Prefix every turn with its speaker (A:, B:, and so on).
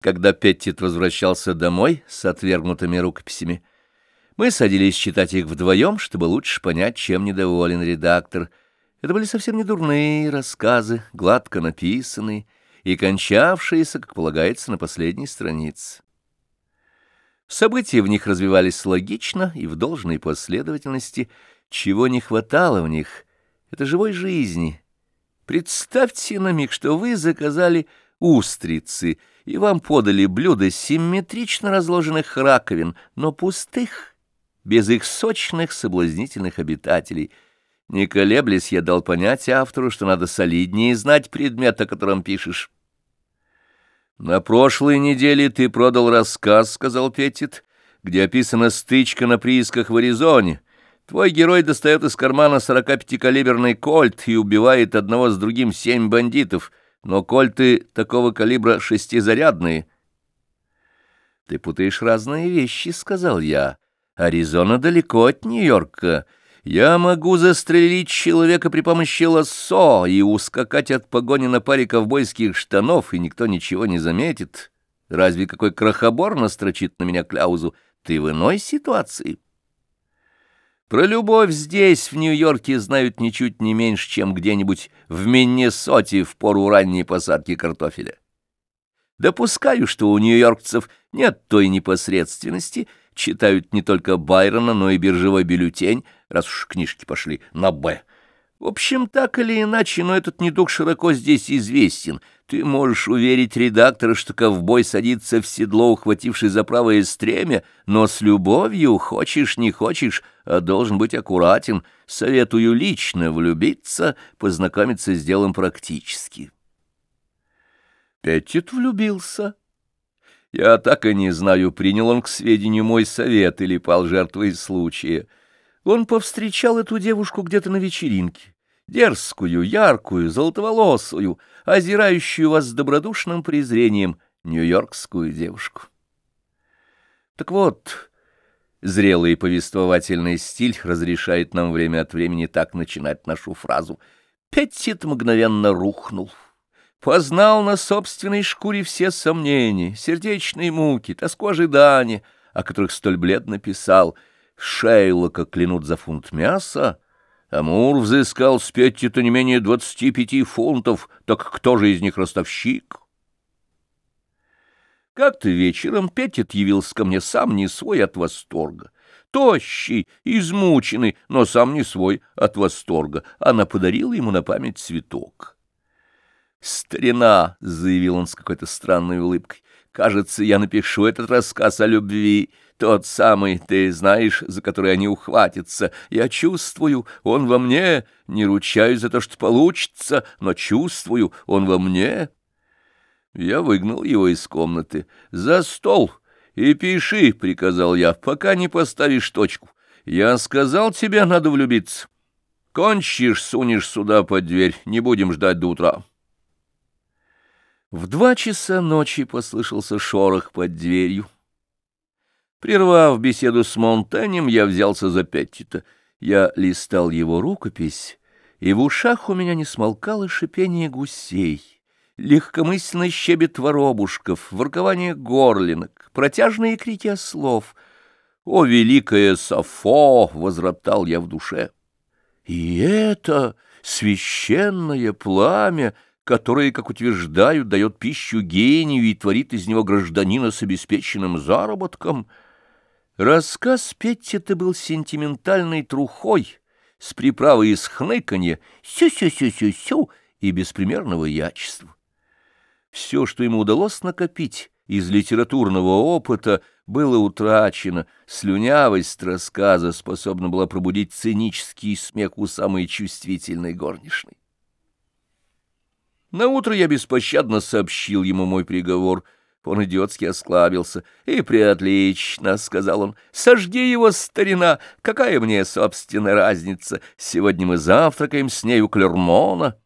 A: Когда Петтит возвращался домой с отвергнутыми рукописями, мы садились читать их вдвоем, чтобы лучше понять, чем недоволен редактор. Это были совсем не дурные рассказы, гладко написанные и кончавшиеся, как полагается, на последней странице. События в них развивались логично и в должной последовательности. Чего не хватало в них — это живой жизни. Представьте на миг, что вы заказали устрицы, и вам подали блюдо симметрично разложенных раковин, но пустых, без их сочных соблазнительных обитателей. Не колеблясь, я дал понять автору, что надо солиднее знать предмет, о котором пишешь. «На прошлой неделе ты продал рассказ», — сказал Петит, «где описана стычка на приисках в Аризоне». Твой герой достает из кармана 45-калиберный кольт и убивает одного с другим семь бандитов — но кольты такого калибра шестизарядные. — Ты путаешь разные вещи, — сказал я. Аризона далеко от Нью-Йорка. Я могу застрелить человека при помощи лассо и ускакать от погони на паре ковбойских штанов, и никто ничего не заметит. Разве какой крохобор настрочит на меня кляузу? Ты в иной ситуации. — про любовь здесь, в Нью-Йорке, знают ничуть не меньше, чем где-нибудь в Миннесоте в пору ранней посадки картофеля. Допускаю, что у нью-йоркцев нет той непосредственности, читают не только Байрона, но и биржевой бюллетень, раз уж книжки пошли на «Б». В общем, так или иначе, но этот недуг широко здесь известен. Ты можешь уверить редактора, что ковбой садится в седло, ухвативший за правое стремя, но с любовью, хочешь не хочешь, а должен быть аккуратен. Советую лично влюбиться, познакомиться с делом практически. Петит влюбился. Я так и не знаю, принял он к сведению мой совет или пал жертвой случая. Он повстречал эту девушку где-то на вечеринке, дерзкую, яркую, золотоволосую, озирающую вас с добродушным презрением нью-йоркскую девушку. Так вот, зрелый повествовательный стиль разрешает нам время от времени так начинать нашу фразу. Петтит мгновенно рухнул. Познал на собственной шкуре все сомнения, сердечные муки, тоску ожидания, о которых столь бледно писал — Шейлока клянут за фунт мяса, Амур взыскал с Петти-то не менее двадцати пяти фунтов, так кто же из них ростовщик? Как-то вечером Петтит явился ко мне сам не свой от восторга. Тощий, измученный, но сам не свой от восторга. Она подарила ему на память цветок. «Старина», — заявил он с какой-то странной улыбкой, — «кажется, я напишу этот рассказ о любви». Тот самый, ты знаешь, за который они ухватятся. Я чувствую, он во мне, не ручаюсь за то, что получится, но чувствую, он во мне. Я выгнал его из комнаты. «За стол! И пиши!» — приказал я, — «пока не поставишь точку. Я сказал тебе, надо влюбиться. Кончишь, сунешь сюда под дверь, не будем ждать до утра». В два часа ночи послышался шорох под дверью. Прервав беседу с Монтанем, я взялся за Петтита. Я листал его рукопись, и в ушах у меня не смолкало шипение гусей, легкомысленный щебет воробушков, воркование горлинок, протяжные крики ослов. «О, великое Сафо!» — возроптал я в душе. И это священное пламя, которое, как утверждают, дает пищу гению и творит из него гражданина с обеспеченным заработком — Рассказ Петти-то был сентиментальной трухой, с приправой из хныканья «сю-сю-сю-сю-сю» и беспримерного ячества. Все, что ему удалось накопить из литературного опыта, было утрачено, слюнявость рассказа способна была пробудить цинический смех у самой чувствительной горничной. Наутро я беспощадно сообщил ему мой приговор — он идиотски осклабился. «И приотлично», — сказал он, — «сожги его, старина, какая мне, собственно, разница? Сегодня мы завтракаем с ней у Клермона».